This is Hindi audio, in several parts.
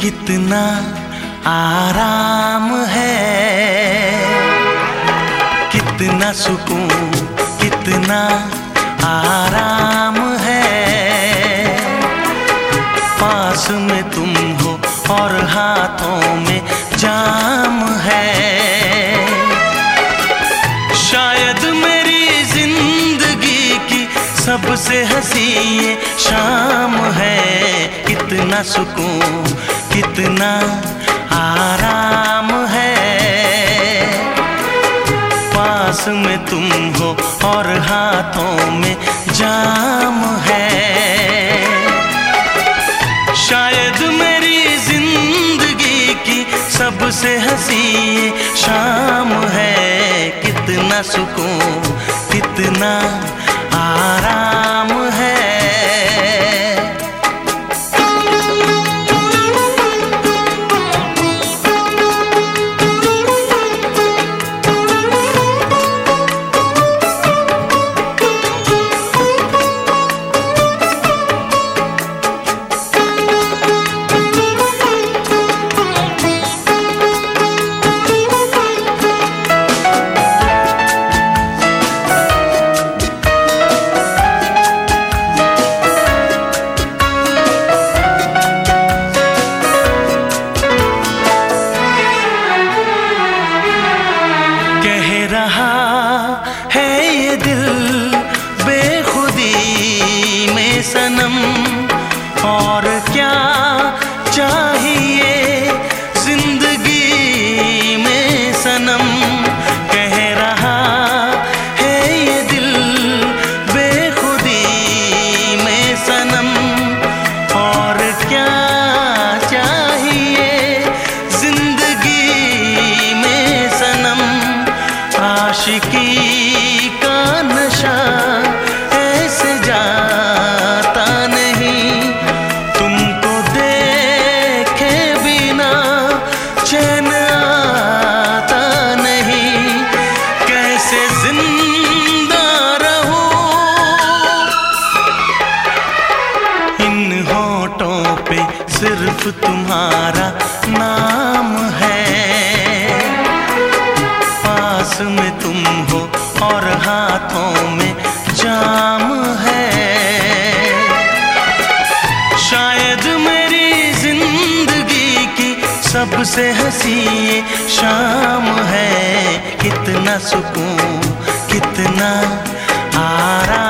कितना आराम है। कितना सुकून, कितना आराम है। पास में तुम हो और हाथों में जाम है। शायद मेरी ज़िंदगी की सबसे हसी शाम कितना सुकून, कितना आराम है। पास में तुम हो और हाथों में जाम है। शायद मेरी ज़िंदगी की सबसे हसी शाम है। कितना सुकून, कितना आराम। सनम। और क्या चाहिए ज़िंदगी में सनम? कह रहा है ये दिल बेखुदी में सनम। और क्या चाहिए ज़िंदगी में सनम? आशिकी सिर्फ़ तुम्हारा नाम है। पास में तुम हो और हाथों में जाम है। शायद मेरी ज़िंदगी की सबसे हसी शाम है। कितना सुकून, कितना आराम।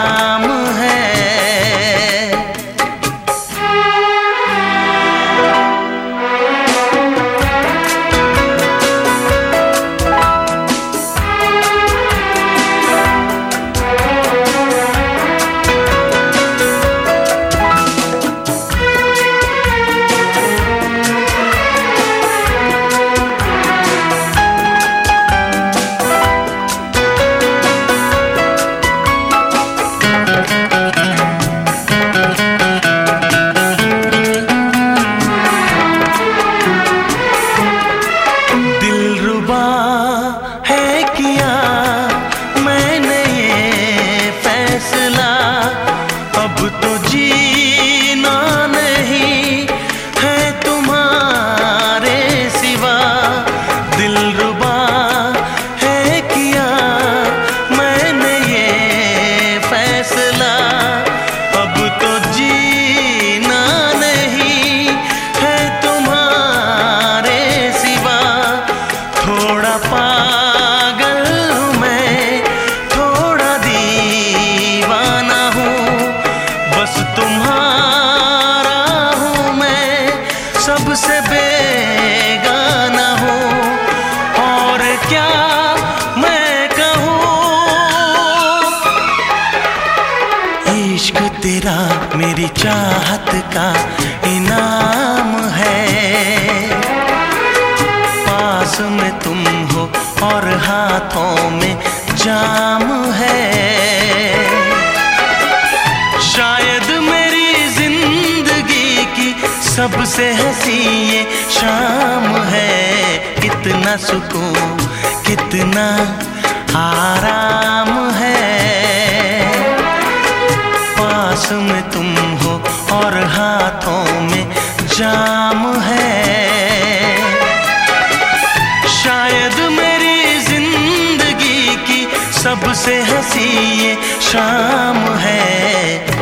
सबसे बेगाना हो। और क्या मैं कहूँ? इश्क तेरा मेरी चाहत का इनाम है। पास में तुम हो और हाथों में जाम सबसे हँसी ये शाम है, कितना सुकून, कितना आराम है। पास में तुम हो और हाथों में जाम है। शायद मेरी ज़िंदगी की सबसे हँसी ये शाम है